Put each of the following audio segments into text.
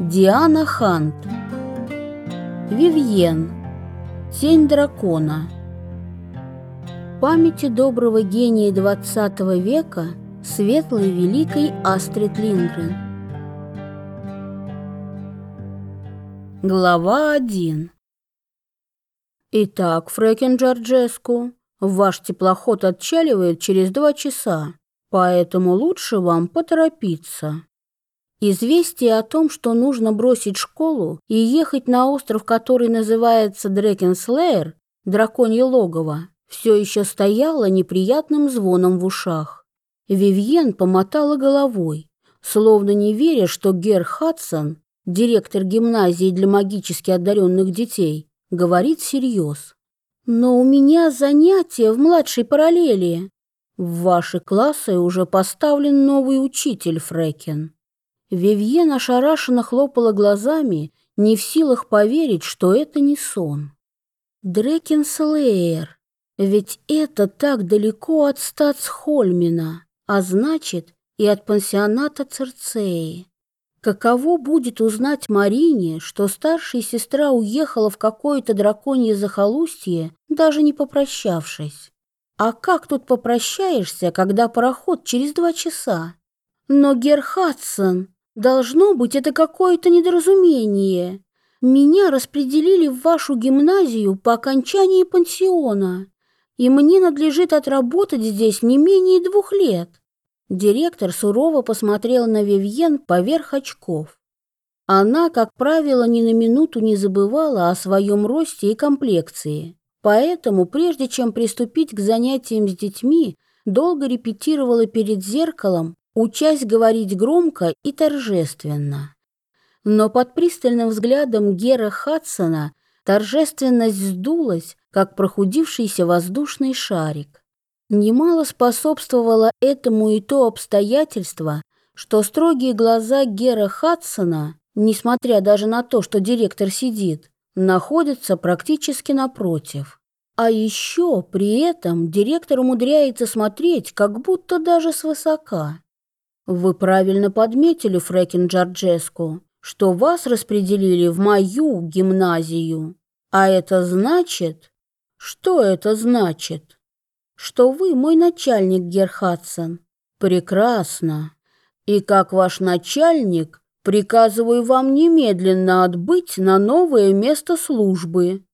Диана Хант. Вивьен. Тень дракона. Памяти доброго гения XX века Светлой великой Астрид Лингрен. Глава 1 Итак, Фрэкен Джорджеску, ваш теплоход отчаливает через два часа, поэтому лучше вам поторопиться. Известие о том, что нужно бросить школу и ехать на остров, который называется Дрекенслеер, драконье логово, все еще стояло неприятным звоном в ушах. Вивьен помотала головой, словно не веря, что Гер Хадсон, директор гимназии для магически одаренных детей, говорит всерьез. «Но у меня занятия в младшей параллели. В ваши классы уже поставлен новый учитель, Фрекен». Вивьен ошарашенно хлопала глазами, не в силах поверить, что это не сон. Дрекенслеер, ведь это так далеко от Стацхольмина, а значит и от пансионата Церцеи. Каково будет узнать Марине, что старшая сестра уехала в какое-то драконье захолустье, даже не попрощавшись? А как тут попрощаешься, когда пароход через два часа? Но Герхатсон, Должно быть, это какое-то недоразумение. Меня распределили в вашу гимназию по окончании пансиона, и мне надлежит отработать здесь не менее двух лет. Директор сурово посмотрел на Вивьен поверх очков. Она, как правило, ни на минуту не забывала о своем росте и комплекции. Поэтому, прежде чем приступить к занятиям с детьми, долго репетировала перед зеркалом учась говорить громко и торжественно. Но под пристальным взглядом Гера Хадсона торжественность сдулась, как прохудившийся воздушный шарик. Немало способствовало этому и то обстоятельство, что строгие глаза Гера Хадсона, несмотря даже на то, что директор сидит, находятся практически напротив. А еще при этом директор умудряется смотреть как будто даже свысока. Вы правильно подметили, Фрекин Джорджеску, что вас распределили в мою гимназию. А это значит... Что это значит? Что вы мой начальник, Герхатсон. Прекрасно. И как ваш начальник, приказываю вам немедленно отбыть на новое место службы.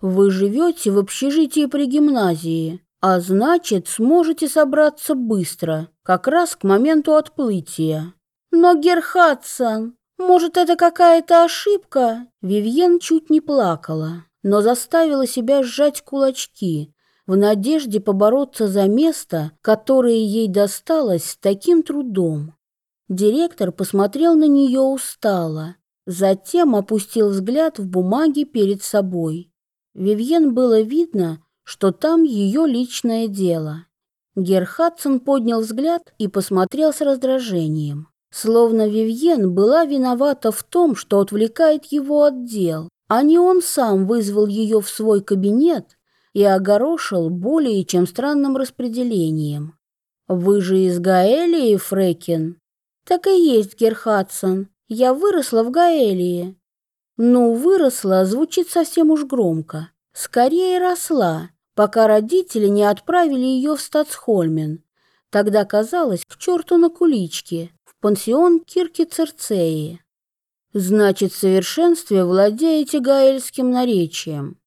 Вы живете в общежитии при гимназии, а значит, сможете собраться быстро, как раз к моменту отплытия. Но Герхатсон, может, это какая-то ошибка? Вивьен чуть не плакала, но заставила себя сжать кулачки в надежде побороться за место, которое ей досталось с таким трудом. Директор посмотрел на нее устало, затем опустил взгляд в бумаги перед собой. Вивьен было видно, что там ее личное дело. Герхатсон поднял взгляд и посмотрел с раздражением. Словно Вивьен была виновата в том, что отвлекает его от дел, а не он сам вызвал ее в свой кабинет и огорошил более чем странным распределением. «Вы же из Гаэлии, Фрекин?» «Так и есть, Герхатсон. Я выросла в Гаэлии». «Ну, выросла» звучит совсем уж громко. Скорее росла, пока родители не отправили ее в Стацхольмен. Тогда казалось к черту на куличке, в пансион Кирки Церцеи. Значит, в совершенстве владеете гаэльским наречием.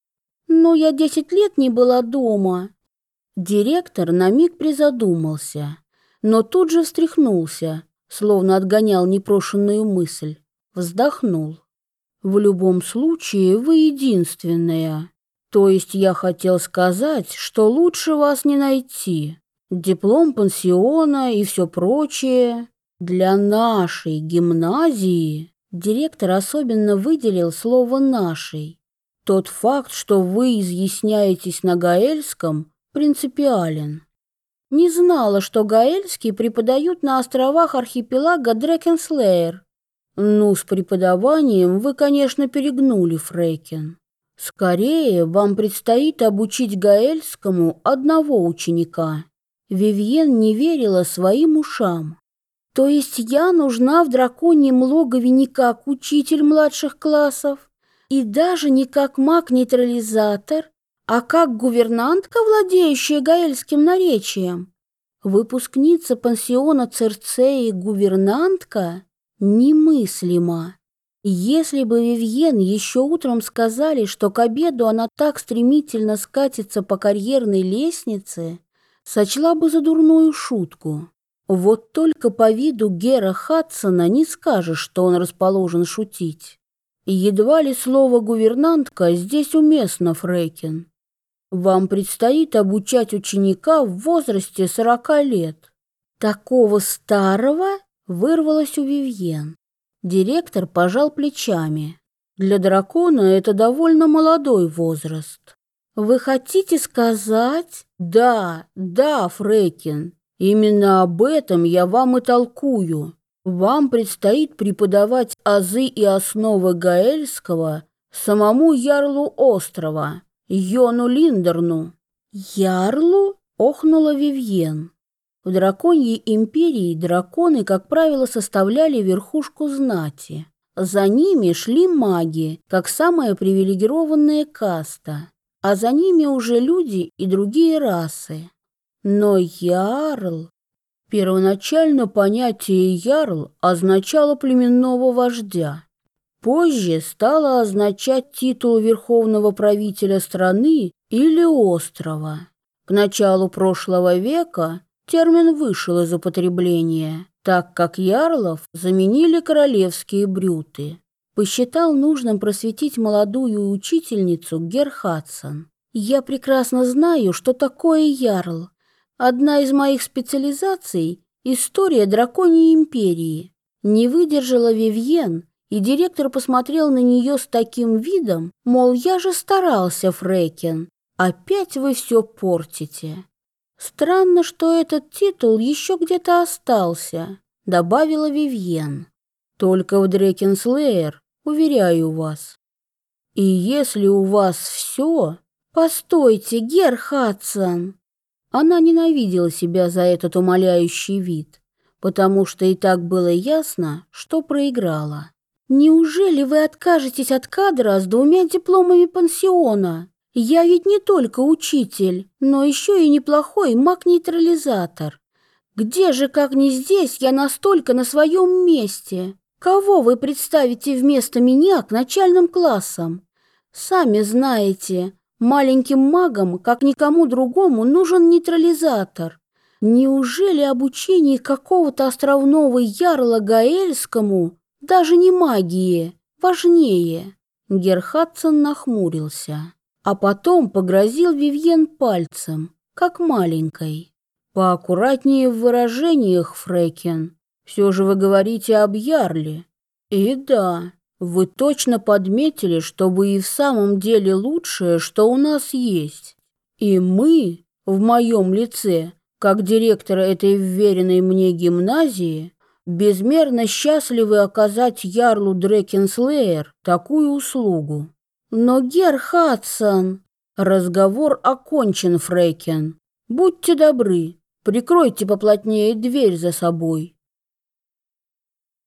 Но я десять лет не была дома. Директор на миг призадумался, но тут же встряхнулся, словно отгонял непрошенную мысль. Вздохнул. В любом случае, вы единственная. То есть я хотел сказать, что лучше вас не найти. Диплом пансиона и все прочее. Для нашей гимназии директор особенно выделил слово «нашей». Тот факт, что вы изъясняетесь на гаэльском, принципиален. Не знала, что гаэльский преподают на островах архипелага Дрекенслеер. Ну, с преподаванием вы, конечно, перегнули, Фрейкен. Скорее, вам предстоит обучить Гаэльскому одного ученика. Вивьен не верила своим ушам. То есть я нужна в драконьем логове не как учитель младших классов и даже не как маг-нейтрализатор, а как гувернантка, владеющая гаэльским наречием. Выпускница пансиона Церцеи гувернантка немыслимо. Если бы Вивьен еще утром сказали, что к обеду она так стремительно скатится по карьерной лестнице, сочла бы за дурную шутку. Вот только по виду Гера Хадсона не скажешь, что он расположен шутить. Едва ли слово «гувернантка» здесь уместно, Фрейкин. Вам предстоит обучать ученика в возрасте сорока лет. Такого старого вырвалось у Вивьен. Директор пожал плечами. Для дракона это довольно молодой возраст. Вы хотите сказать? Да, да, Фрейкин. Именно об этом я вам и толкую. Вам предстоит преподавать азы и основы гаэльского самому ярлу острова, Йону Линдерну. Ярлу? охнула Вивьен. В драконьей империи драконы, как правило, составляли верхушку знати. За ними шли маги, как самая привилегированная каста, а за ними уже люди и другие расы. Но ярл... Первоначально понятие «ярл» означало племенного вождя. Позже стало означать титул верховного правителя страны или острова. К началу прошлого века термин вышел из употребления, так как ярлов заменили королевские брюты. Посчитал нужным просветить молодую учительницу Герхатсон. «Я прекрасно знаю, что такое ярл», Одна из моих специализаций — история драконьей империи. Не выдержала Вивьен, и директор посмотрел на нее с таким видом, мол, я же старался, Фрейкен. Опять вы все портите. Странно, что этот титул еще где-то остался, добавила Вивьен. Только в Дрекенслеер, уверяю вас. И если у вас все... Постойте, Гер Хадсон, она ненавидела себя за этот умоляющий вид, потому что и так было ясно, что проиграла. «Неужели вы откажетесь от кадра с двумя дипломами пансиона? Я ведь не только учитель, но еще и неплохой маг-нейтрализатор. Где же, как не здесь, я настолько на своем месте? Кого вы представите вместо меня к начальным классам? Сами знаете, Маленьким магам, как никому другому, нужен нейтрализатор. Неужели обучение какого-то островного ярла Гаэльскому, даже не магии, важнее? Герхатсон нахмурился, а потом погрозил Вивьен пальцем, как маленькой. Поаккуратнее в выражениях, Фрекен. Все же вы говорите об ярле. И да, вы точно подметили, что вы и в самом деле лучшее, что у нас есть. И мы, в моем лице, как директора этой вверенной мне гимназии, безмерно счастливы оказать Ярлу Дрекенслеер такую услугу. Но, Гер Хадсон, разговор окончен, Фрейкен. Будьте добры, прикройте поплотнее дверь за собой.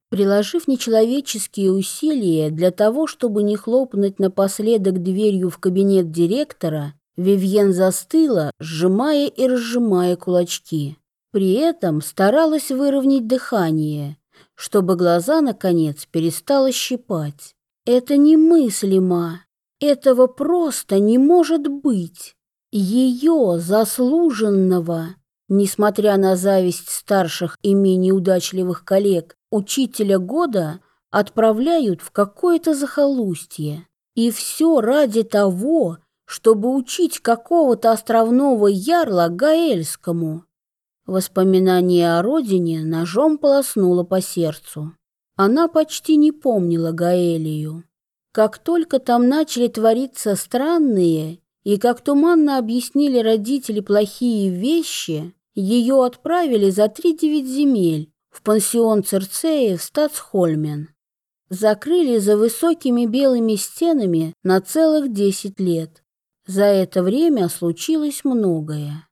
Приложив нечеловеческие усилия для того, чтобы не хлопнуть напоследок дверью в кабинет директора, Вивьен застыла, сжимая и разжимая кулачки. При этом старалась выровнять дыхание, чтобы глаза, наконец, перестало щипать. Это немыслимо. Этого просто не может быть. Ее заслуженного, несмотря на зависть старших и менее удачливых коллег, учителя года отправляют в какое-то захолустье. И все ради того, чтобы учить какого-то островного ярла Гаэльскому. Воспоминание о родине ножом полоснуло по сердцу. Она почти не помнила Гаэлию. Как только там начали твориться странные и как туманно объяснили родители плохие вещи, ее отправили за три девять земель, в пансион Церцеи в Стацхольмен. Закрыли за высокими белыми стенами на целых десять лет. За это время случилось многое.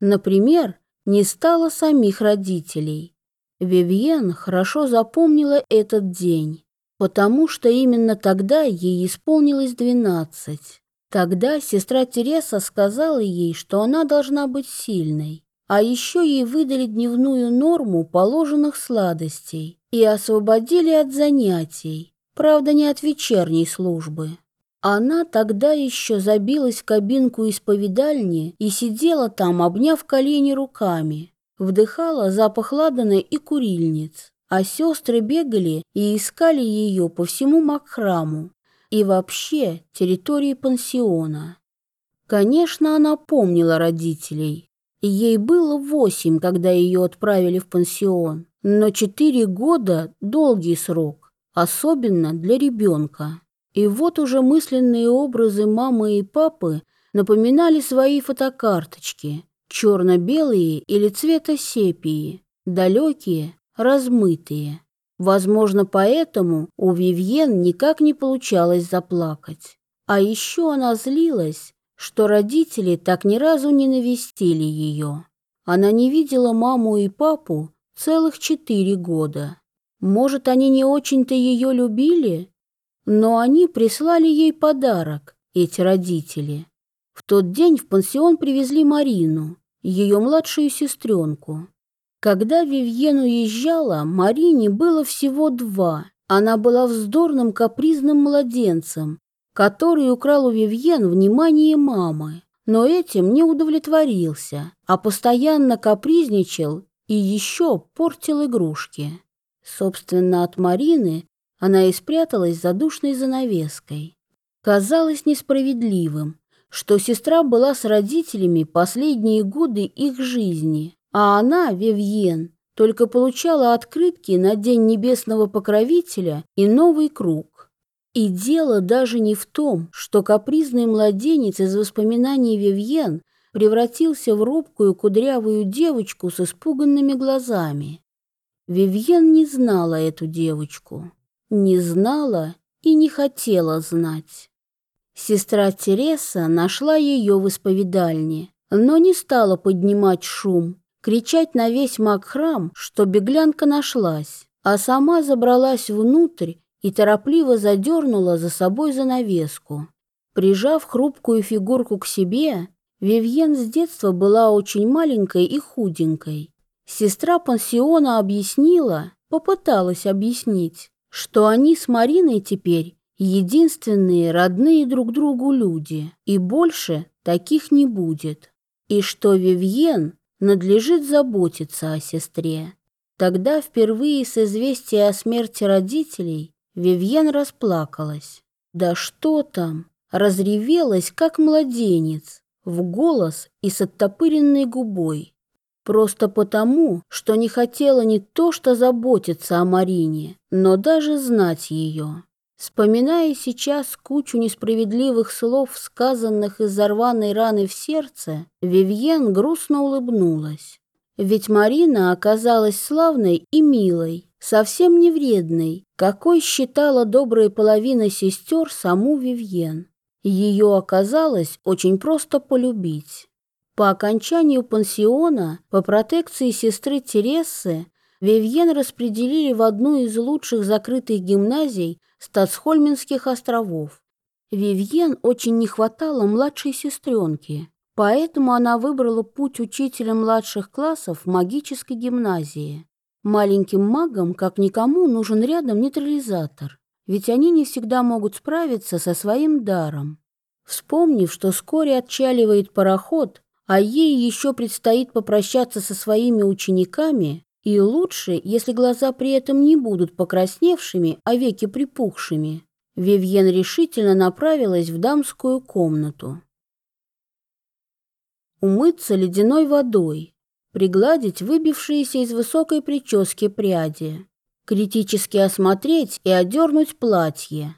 Например, не стало самих родителей. Вивьен хорошо запомнила этот день, потому что именно тогда ей исполнилось двенадцать. Тогда сестра Тереса сказала ей, что она должна быть сильной, а еще ей выдали дневную норму положенных сладостей и освободили от занятий, правда, не от вечерней службы. Она тогда еще забилась в кабинку исповедальни и сидела там, обняв колени руками, вдыхала запах ладана и курильниц, а сестры бегали и искали ее по всему Макхраму и вообще территории пансиона. Конечно, она помнила родителей. Ей было восемь, когда ее отправили в пансион, но четыре года – долгий срок, особенно для ребенка. И вот уже мысленные образы мамы и папы напоминали свои фотокарточки, черно-белые или цвета сепии, далекие, размытые. Возможно, поэтому у Вивьен никак не получалось заплакать. А еще она злилась, что родители так ни разу не навестили ее. Она не видела маму и папу целых четыре года. Может, они не очень-то ее любили? Но они прислали ей подарок, эти родители. В тот день в пансион привезли Марину, ее младшую сестренку. Когда Вивьен уезжала, Марине было всего два. Она была вздорным капризным младенцем, который украл у Вивьен внимание мамы, но этим не удовлетворился, а постоянно капризничал и еще портил игрушки. Собственно, от Марины она и спряталась за душной занавеской. Казалось несправедливым, что сестра была с родителями последние годы их жизни, а она, Вивьен, только получала открытки на День Небесного Покровителя и Новый Круг. И дело даже не в том, что капризный младенец из воспоминаний Вивьен превратился в робкую кудрявую девочку с испуганными глазами. Вивьен не знала эту девочку не знала и не хотела знать. Сестра Тереса нашла ее в исповедальне, но не стала поднимать шум, кричать на весь Макхрам, что беглянка нашлась, а сама забралась внутрь и торопливо задернула за собой занавеску. Прижав хрупкую фигурку к себе, Вивьен с детства была очень маленькой и худенькой. Сестра пансиона объяснила, попыталась объяснить, что они с Мариной теперь единственные родные друг другу люди, и больше таких не будет, и что Вивьен надлежит заботиться о сестре. Тогда впервые с известия о смерти родителей Вивьен расплакалась. Да что там, разревелась, как младенец, в голос и с оттопыренной губой. Просто потому, что не хотела не то что заботиться о Марине, но даже знать ее. Вспоминая сейчас кучу несправедливых слов, сказанных из-за рваной раны в сердце, Вивьен грустно улыбнулась. Ведь Марина оказалась славной и милой, совсем не вредной, какой считала добрая половина сестер саму Вивьен. Ее оказалось очень просто полюбить. По окончанию пансиона, по протекции сестры Тересы, Вивьен распределили в одну из лучших закрытых гимназий Стацхольминских островов. Вивьен очень не хватало младшей сестренки, поэтому она выбрала путь учителя младших классов магической гимназии. Маленьким магам, как никому, нужен рядом нейтрализатор, ведь они не всегда могут справиться со своим даром. Вспомнив, что вскоре отчаливает пароход, а ей еще предстоит попрощаться со своими учениками, и лучше, если глаза при этом не будут покрасневшими, а веки припухшими. Вивьен решительно направилась в дамскую комнату. Умыться ледяной водой, пригладить выбившиеся из высокой прически пряди, критически осмотреть и одернуть платье.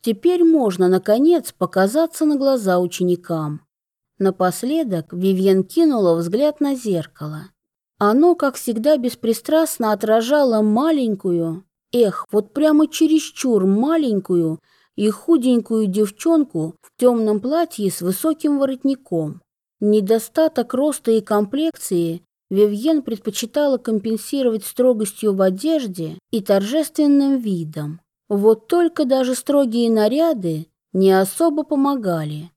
Теперь можно, наконец, показаться на глаза ученикам. Напоследок Вивьен кинула взгляд на зеркало. Оно, как всегда, беспристрастно отражало маленькую, эх, вот прямо чересчур маленькую и худенькую девчонку в темном платье с высоким воротником. Недостаток роста и комплекции Вивьен предпочитала компенсировать строгостью в одежде и торжественным видом. Вот только даже строгие наряды не особо помогали.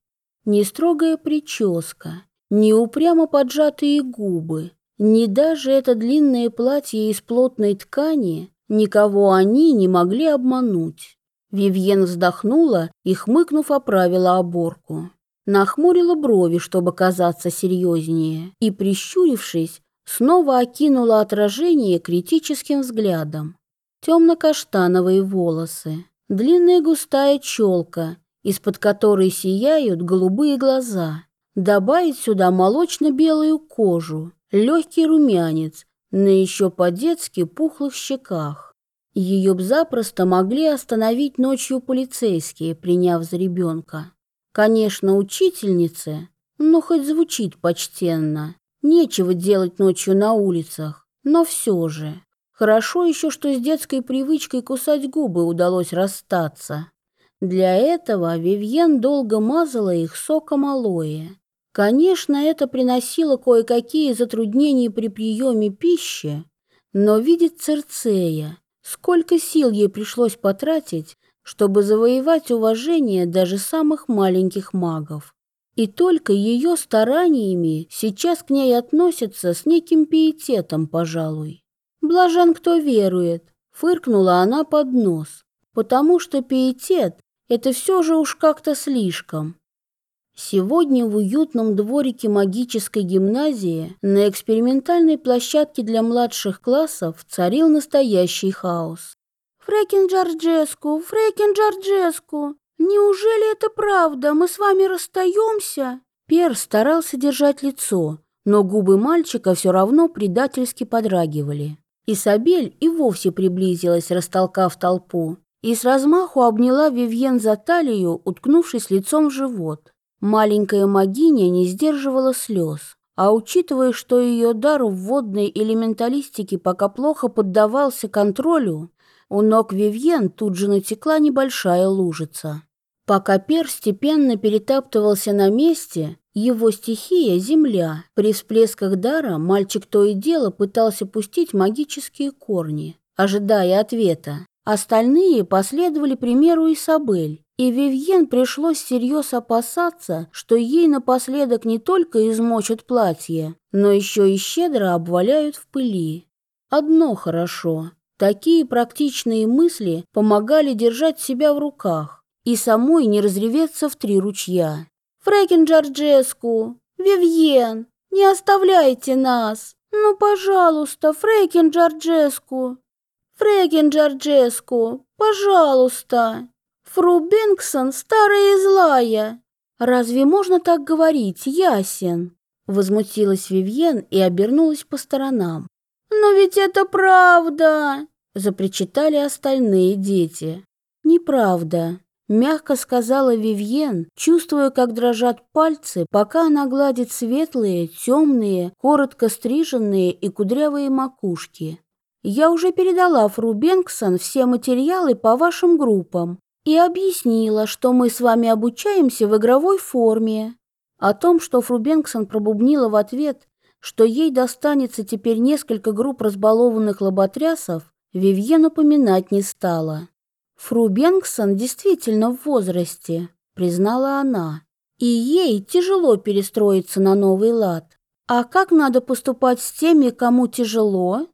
Ни строгая прическа, ни упрямо поджатые губы, ни даже это длинное платье из плотной ткани, никого они не могли обмануть. Вивьен вздохнула и, хмыкнув, оправила оборку. Нахмурила брови, чтобы казаться серьезнее, и, прищурившись, снова окинула отражение критическим взглядом. Темно-каштановые волосы, длинная густая челка, из-под которой сияют голубые глаза. Добавить сюда молочно-белую кожу, легкий румянец на еще по-детски пухлых щеках. Ее б запросто могли остановить ночью полицейские, приняв за ребенка. Конечно, учительнице, но хоть звучит почтенно. Нечего делать ночью на улицах, но все же. Хорошо еще, что с детской привычкой кусать губы удалось расстаться. Для этого Вивьен долго мазала их соком алоэ. Конечно, это приносило кое-какие затруднения при приеме пищи, но видит Церцея, сколько сил ей пришлось потратить, чтобы завоевать уважение даже самых маленьких магов. И только ее стараниями сейчас к ней относятся с неким пиететом, пожалуй. Блажен, кто верует, фыркнула она под нос, потому что пиетет это все же уж как-то слишком. Сегодня в уютном дворике магической гимназии на экспериментальной площадке для младших классов царил настоящий хаос. «Фрекин Джорджеску! Фрекин Джорджеску! Неужели это правда? Мы с вами расстаемся?» Пер старался держать лицо, но губы мальчика все равно предательски подрагивали. Исабель и вовсе приблизилась, растолкав толпу и с размаху обняла Вивьен за талию, уткнувшись лицом в живот. Маленькая магиня не сдерживала слез, а учитывая, что ее дар в водной элементалистике пока плохо поддавался контролю, у ног Вивьен тут же натекла небольшая лужица. Пока Пер степенно перетаптывался на месте, его стихия — земля. При всплесках дара мальчик то и дело пытался пустить магические корни, ожидая ответа. Остальные последовали примеру Исабель, и Вивьен пришлось всерьез опасаться, что ей напоследок не только измочат платье, но еще и щедро обваляют в пыли. Одно хорошо. Такие практичные мысли помогали держать себя в руках и самой не разреветься в три ручья. «Фрэкин Джорджеску! Вивьен! Не оставляйте нас! Ну, пожалуйста, Фрэкин Джорджеску!» Фрекин Джорджеску, пожалуйста. Фру Бенксон старая и злая. Разве можно так говорить, ясен? Возмутилась Вивьен и обернулась по сторонам. Но ведь это правда, запричитали остальные дети. Неправда, мягко сказала Вивьен, чувствуя, как дрожат пальцы, пока она гладит светлые, темные, коротко стриженные и кудрявые макушки. Я уже передала Фру Бенксон все материалы по вашим группам и объяснила, что мы с вами обучаемся в игровой форме. О том, что Фру Бенксон пробубнила в ответ, что ей достанется теперь несколько групп разбалованных лоботрясов, Вивьен упоминать не стала. Фру Бенксон действительно в возрасте, признала она, и ей тяжело перестроиться на новый лад. А как надо поступать с теми, кому тяжело?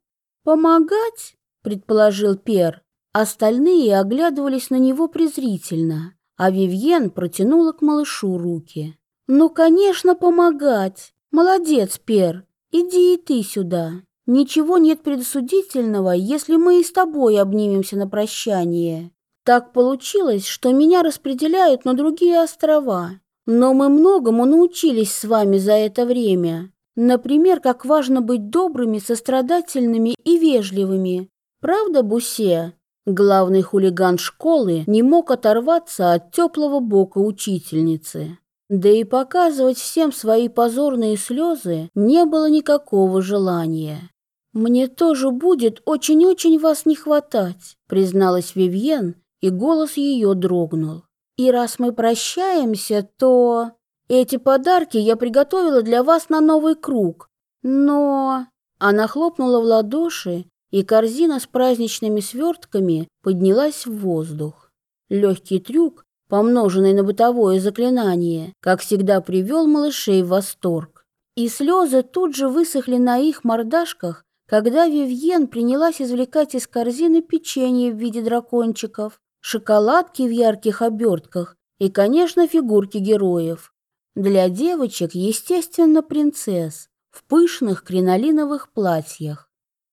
«Помогать?» — предположил Пер. Остальные оглядывались на него презрительно, а Вивьен протянула к малышу руки. «Ну, конечно, помогать! Молодец, Пер! Иди и ты сюда! Ничего нет предосудительного, если мы и с тобой обнимемся на прощание. Так получилось, что меня распределяют на другие острова, но мы многому научились с вами за это время. Например, как важно быть добрыми, сострадательными и вежливыми. Правда, Бусе? Главный хулиган школы не мог оторваться от теплого бока учительницы. Да и показывать всем свои позорные слезы не было никакого желания. «Мне тоже будет очень-очень вас не хватать», призналась Вивьен, и голос ее дрогнул. «И раз мы прощаемся, то...» Эти подарки я приготовила для вас на новый круг. Но... Она хлопнула в ладоши, и корзина с праздничными свертками поднялась в воздух. Легкий трюк, помноженный на бытовое заклинание, как всегда привел малышей в восторг. И слезы тут же высохли на их мордашках, когда Вивьен принялась извлекать из корзины печенье в виде дракончиков, шоколадки в ярких обертках и, конечно, фигурки героев. Для девочек, естественно, принцесс в пышных кринолиновых платьях.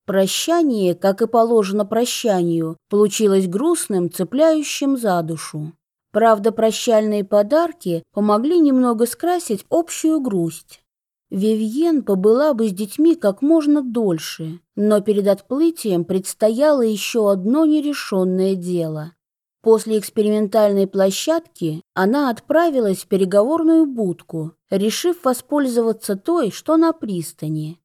Прощание, как и положено прощанию, получилось грустным, цепляющим за душу. Правда, прощальные подарки помогли немного скрасить общую грусть. Вивьен побыла бы с детьми как можно дольше, но перед отплытием предстояло еще одно нерешенное дело. После экспериментальной площадки она отправилась в переговорную будку, решив воспользоваться той, что на пристани.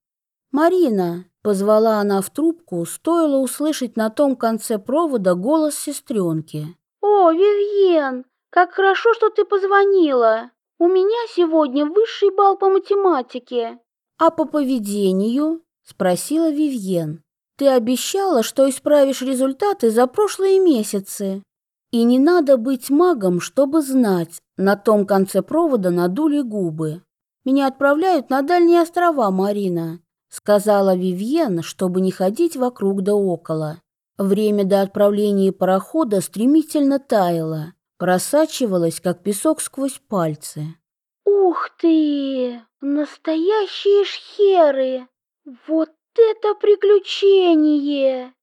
«Марина!» — позвала она в трубку, стоило услышать на том конце провода голос сестренки. «О, Вивьен, как хорошо, что ты позвонила! У меня сегодня высший балл по математике!» «А по поведению?» — спросила Вивьен. «Ты обещала, что исправишь результаты за прошлые месяцы». И не надо быть магом, чтобы знать, на том конце провода надули губы. Меня отправляют на дальние острова, Марина, сказала Вивьен, чтобы не ходить вокруг да около. Время до отправления парохода стремительно таяло, просачивалось, как песок сквозь пальцы. Ух ты! Настоящие шхеры! Вот это приключение!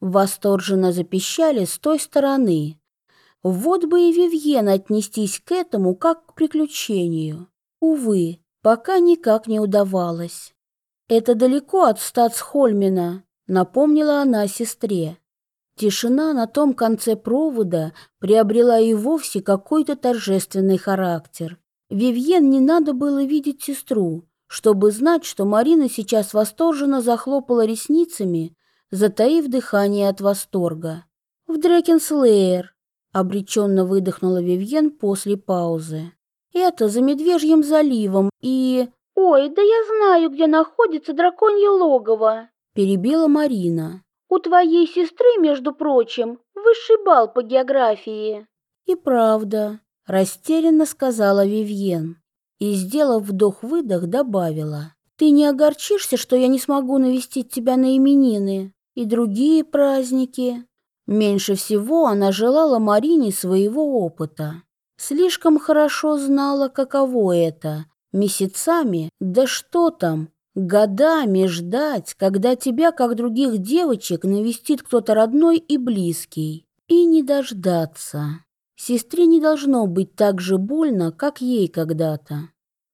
Восторженно запищали с той стороны. Вот бы и Вивьен отнестись к этому как к приключению. Увы, пока никак не удавалось. Это далеко от Стацхольмена, напомнила она сестре. Тишина на том конце провода приобрела и вовсе какой-то торжественный характер. Вивьен не надо было видеть сестру, чтобы знать, что Марина сейчас восторженно захлопала ресницами, затаив дыхание от восторга. В Дрекенслеер, Обреченно выдохнула Вивьен после паузы. Это за Медвежьим заливом и... Ой, да я знаю, где находится драконье логово. Перебила Марина. У твоей сестры, между прочим, высший балл по географии. И правда, растерянно сказала Вивьен. И, сделав вдох-выдох, добавила. Ты не огорчишься, что я не смогу навестить тебя на именины и другие праздники? Меньше всего она желала Марине своего опыта. Слишком хорошо знала, каково это – месяцами, да что там, годами ждать, когда тебя, как других девочек, навестит кто-то родной и близкий. И не дождаться. Сестре не должно быть так же больно, как ей когда-то.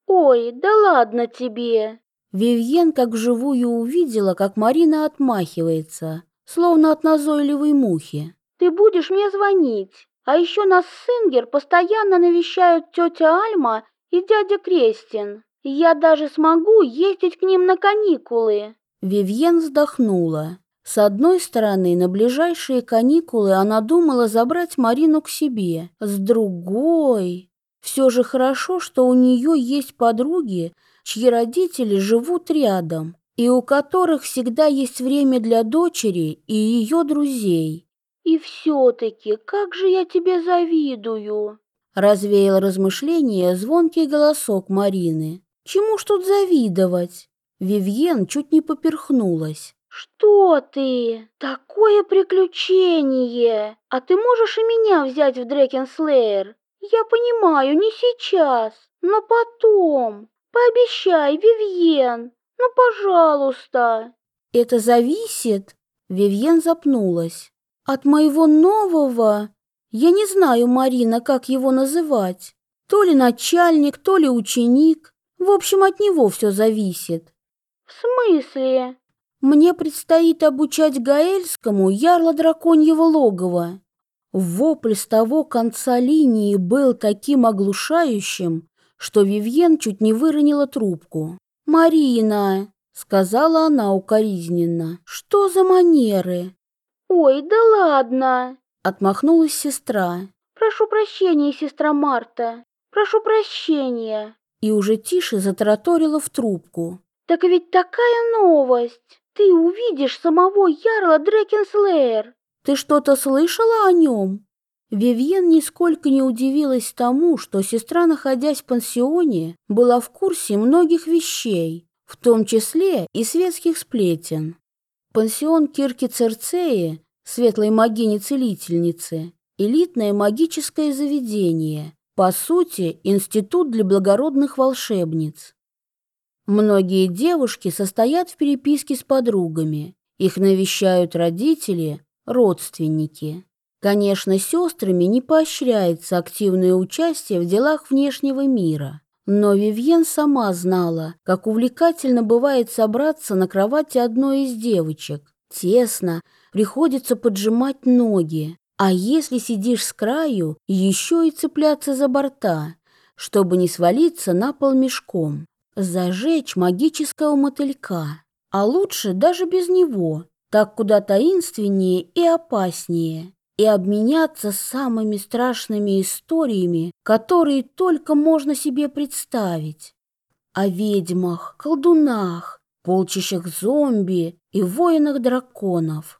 «Ой, да ладно тебе!» Вивьен как вживую увидела, как Марина отмахивается, словно от назойливой мухи. «Ты будешь мне звонить, а еще нас с постоянно навещают тетя Альма и дядя Крестин. Я даже смогу ездить к ним на каникулы». Вивьен вздохнула. С одной стороны, на ближайшие каникулы она думала забрать Марину к себе. С другой... Все же хорошо, что у нее есть подруги, чьи родители живут рядом и у которых всегда есть время для дочери и ее друзей. «И все-таки, как же я тебе завидую!» Развеял размышление звонкий голосок Марины. «Чему ж тут завидовать?» Вивьен чуть не поперхнулась. «Что ты? Такое приключение! А ты можешь и меня взять в Дрекенслеер? Я понимаю, не сейчас, но потом. Пообещай, Вивьен, ну, пожалуйста. Это зависит, Вивьен запнулась. От моего нового, я не знаю, Марина, как его называть. То ли начальник, то ли ученик. В общем, от него все зависит. В смысле? Мне предстоит обучать Гаэльскому ярла драконьего логова. Вопль с того конца линии был таким оглушающим, что Вивьен чуть не выронила трубку. «Марина!» — сказала она укоризненно. «Что за манеры?» «Ой, да ладно!» — отмахнулась сестра. «Прошу прощения, сестра Марта. Прошу прощения!» И уже тише затараторила в трубку. Так ведь такая новость! Ты увидишь самого Ярла Дрекенслеер. Ты что-то слышала о нем? Вивьен нисколько не удивилась тому, что сестра, находясь в пансионе, была в курсе многих вещей, в том числе и светских сплетен. Пансион Кирки Церцеи, светлой магини-целительницы, элитное магическое заведение, по сути, институт для благородных волшебниц. Многие девушки состоят в переписке с подругами, их навещают родители, родственники. Конечно, сестрами не поощряется активное участие в делах внешнего мира. Но Вивьен сама знала, как увлекательно бывает собраться на кровати одной из девочек. Тесно, приходится поджимать ноги. А если сидишь с краю, еще и цепляться за борта, чтобы не свалиться на пол мешком. Зажечь магического мотылька. А лучше даже без него, так куда таинственнее и опаснее и обменяться самыми страшными историями, которые только можно себе представить. О ведьмах, колдунах, полчищах зомби и воинах драконов.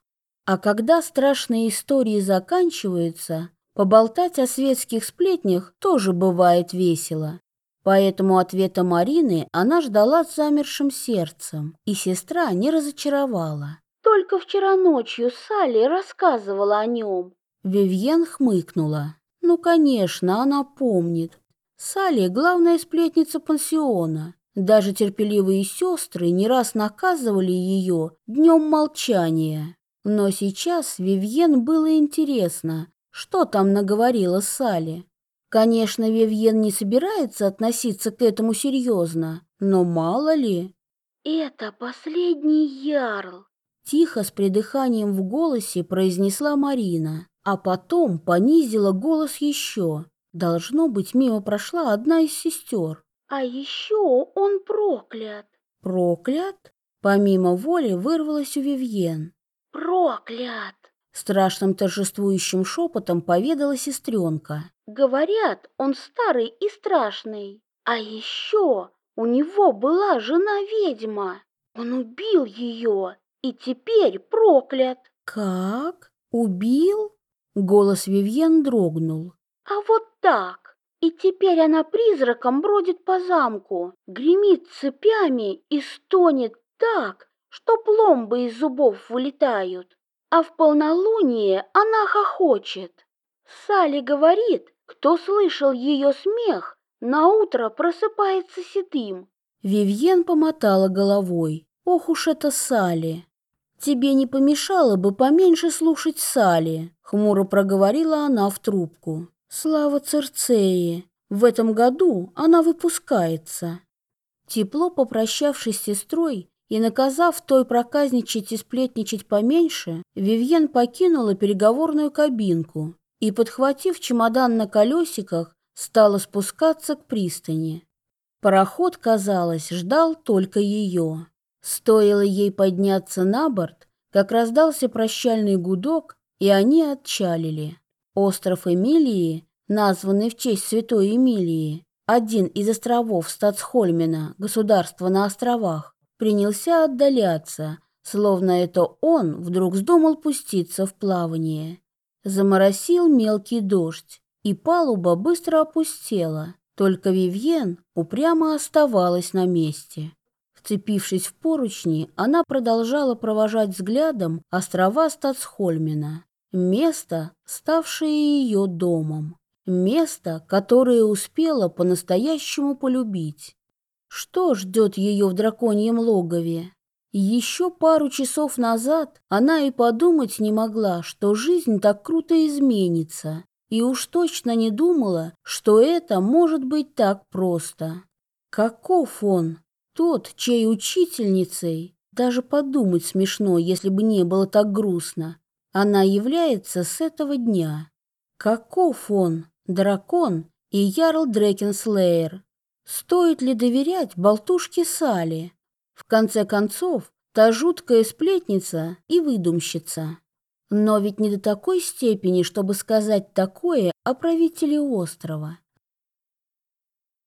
А когда страшные истории заканчиваются, поболтать о светских сплетнях тоже бывает весело. Поэтому ответа Марины она ждала с замершим сердцем, и сестра не разочаровала. Только вчера ночью Салли рассказывала о нем. Вивьен хмыкнула. Ну, конечно, она помнит. Салли — главная сплетница пансиона. Даже терпеливые сестры не раз наказывали ее днем молчания. Но сейчас Вивьен было интересно, что там наговорила Салли. Конечно, Вивьен не собирается относиться к этому серьезно, но мало ли. «Это последний ярл», Тихо, с придыханием в голосе произнесла Марина, а потом понизила голос еще. Должно быть, мимо прошла одна из сестер. «А еще он проклят!» «Проклят?» Помимо воли вырвалась у Вивьен. «Проклят!» Страшным торжествующим шепотом поведала сестренка. «Говорят, он старый и страшный. А еще у него была жена-ведьма. Он убил ее и теперь проклят. Как? Убил? Голос Вивьен дрогнул. А вот так. И теперь она призраком бродит по замку, гремит цепями и стонет так, что пломбы из зубов вылетают. А в полнолуние она хохочет. Салли говорит, кто слышал ее смех, на утро просыпается седым. Вивьен помотала головой. Ох уж это Салли. «Тебе не помешало бы поменьше слушать Сали», — хмуро проговорила она в трубку. «Слава Церцеи! В этом году она выпускается». Тепло попрощавшись с сестрой и наказав той проказничать и сплетничать поменьше, Вивьен покинула переговорную кабинку и, подхватив чемодан на колесиках, стала спускаться к пристани. Пароход, казалось, ждал только ее. Стоило ей подняться на борт, как раздался прощальный гудок, и они отчалили. Остров Эмилии, названный в честь святой Эмилии, один из островов Стацхольмена, государства на островах, принялся отдаляться, словно это он вдруг вздумал пуститься в плавание. Заморосил мелкий дождь, и палуба быстро опустела, только Вивьен упрямо оставалась на месте. Вцепившись в поручни, она продолжала провожать взглядом острова Стацхольмена, место, ставшее ее домом, место, которое успела по-настоящему полюбить. Что ждет ее в драконьем логове? Еще пару часов назад она и подумать не могла, что жизнь так круто изменится, и уж точно не думала, что это может быть так просто. Каков он, тот, чьей учительницей, даже подумать смешно, если бы не было так грустно, она является с этого дня. Каков он, дракон и Ярл Дрекенслеер? Стоит ли доверять болтушке Сали? В конце концов, та жуткая сплетница и выдумщица. Но ведь не до такой степени, чтобы сказать такое о правителе острова.